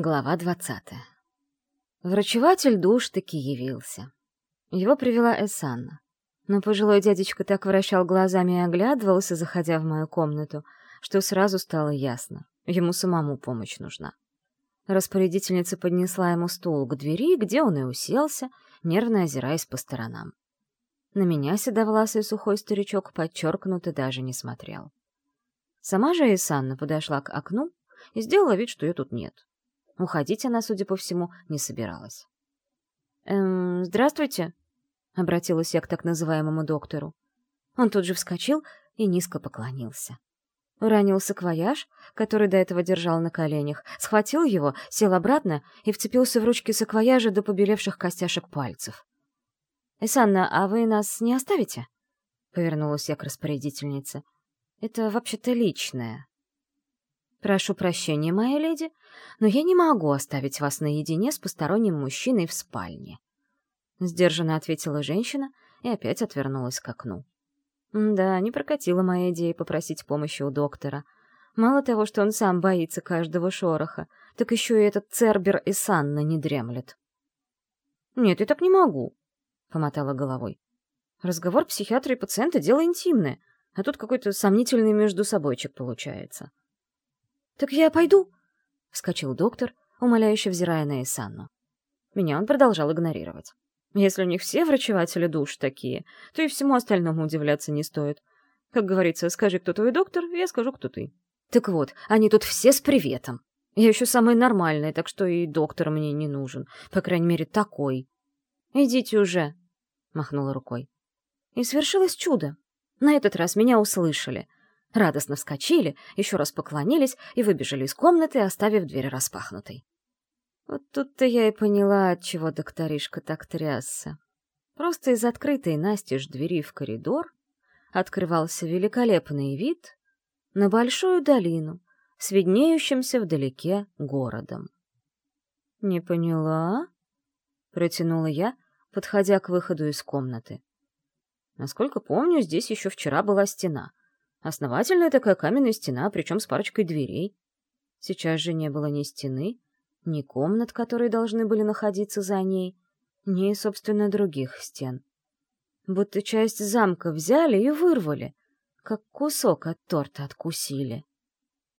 Глава двадцатая. Врачеватель душ таки явился. Его привела Эсанна. Но пожилой дядечка так вращал глазами и оглядывался, заходя в мою комнату, что сразу стало ясно. Ему самому помощь нужна. Распорядительница поднесла ему стул к двери, где он и уселся, нервно озираясь по сторонам. На меня седовласый сухой старичок подчеркнуто даже не смотрел. Сама же Исанна подошла к окну и сделала вид, что ее тут нет. Уходить она, судя по всему, не собиралась. «Эм, здравствуйте», — обратилась я к так называемому доктору. Он тут же вскочил и низко поклонился. Уронил саквояж, который до этого держал на коленях, схватил его, сел обратно и вцепился в ручки саквояжа до побелевших костяшек пальцев. «Исанна, а вы нас не оставите?» — повернулась я к распорядительнице. «Это вообще-то личное». «Прошу прощения, моя леди, но я не могу оставить вас наедине с посторонним мужчиной в спальне». Сдержанно ответила женщина и опять отвернулась к окну. Да, не прокатила моя идея попросить помощи у доктора. Мало того, что он сам боится каждого шороха, так еще и этот Цербер и Санна не дремлет. «Нет, я так не могу», — помотала головой. «Разговор психиатра и пациента — дело интимное, а тут какой-то сомнительный между собойчик получается». «Так я пойду?» — вскочил доктор, умоляюще взирая на Исанну. Меня он продолжал игнорировать. Если у них все врачеватели душ такие, то и всему остальному удивляться не стоит. Как говорится, скажи, кто твой доктор, я скажу, кто ты. Так вот, они тут все с приветом. Я еще самая нормальная, так что и доктор мне не нужен. По крайней мере, такой. «Идите уже», — махнула рукой. И свершилось чудо. На этот раз меня услышали — радостно вскочили, еще раз поклонились и выбежали из комнаты, оставив дверь распахнутой. Вот тут-то я и поняла, от чего докторишка так трясся. Просто из открытой настежь двери в коридор открывался великолепный вид на большую долину с виднеющимся вдалеке городом. «Не поняла?» — протянула я, подходя к выходу из комнаты. Насколько помню, здесь еще вчера была стена, Основательная такая каменная стена, причем с парочкой дверей. Сейчас же не было ни стены, ни комнат, которые должны были находиться за ней, ни, собственно, других стен. Будто часть замка взяли и вырвали, как кусок от торта откусили.